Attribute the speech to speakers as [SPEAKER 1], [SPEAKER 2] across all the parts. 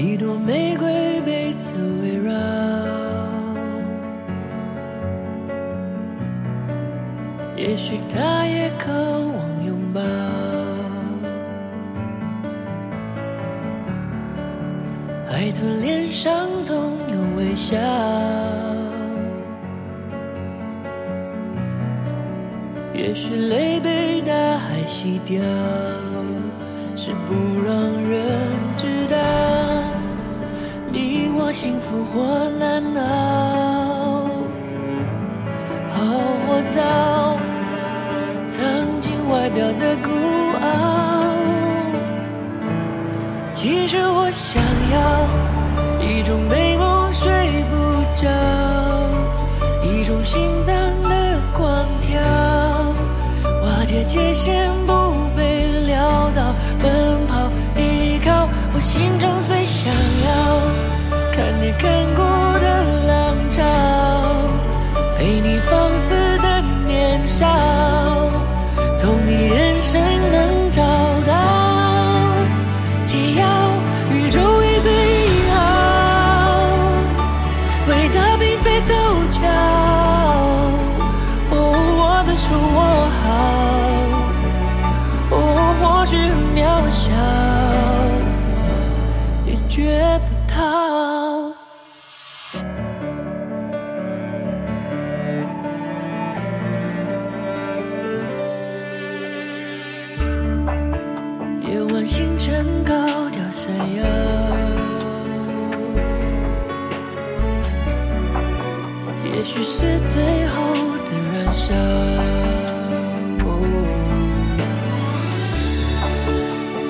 [SPEAKER 1] 一朵玫瑰被刺围绕，也许他也渴望拥抱。海豚脸上总有微笑，也许泪被大海洗掉，是不让人知道。我幸福或难熬。哦，我早藏进外表的孤傲。其实我想要一种美梦睡不着，一种心脏的狂跳，瓦解界限的手握好，哦，或许很渺小，也绝不逃。夜晚星辰高调闪耀，也许是最后笑哦。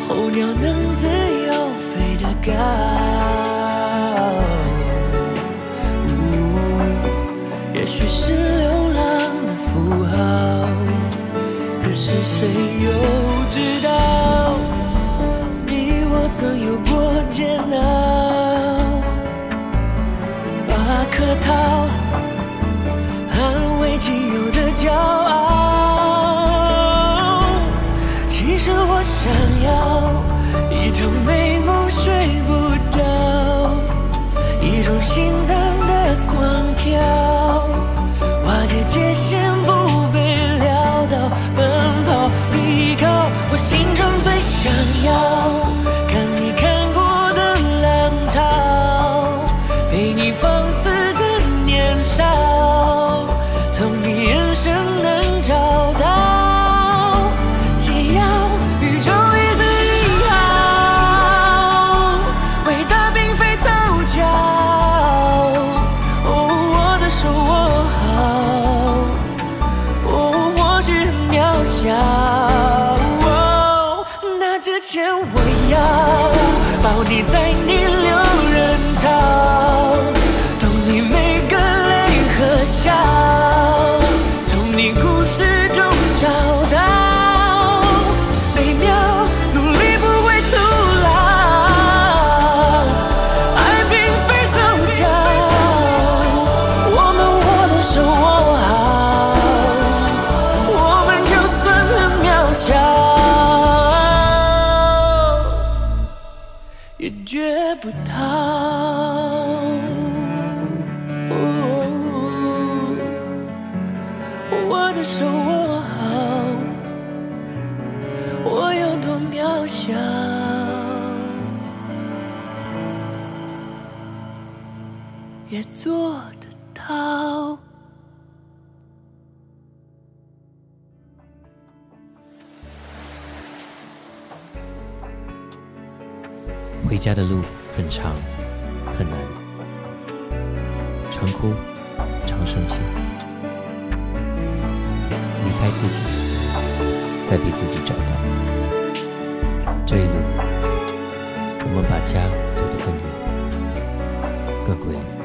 [SPEAKER 1] 候鸟能自由飞得高，也许是流浪的符号。可是谁又心中最想要前我要抱你在逆流人潮，也做得到。
[SPEAKER 2] 回家的路很长，很难，常哭，常生气，离开自己，再被自己找到。这一路，我们把家走得更远，更归零。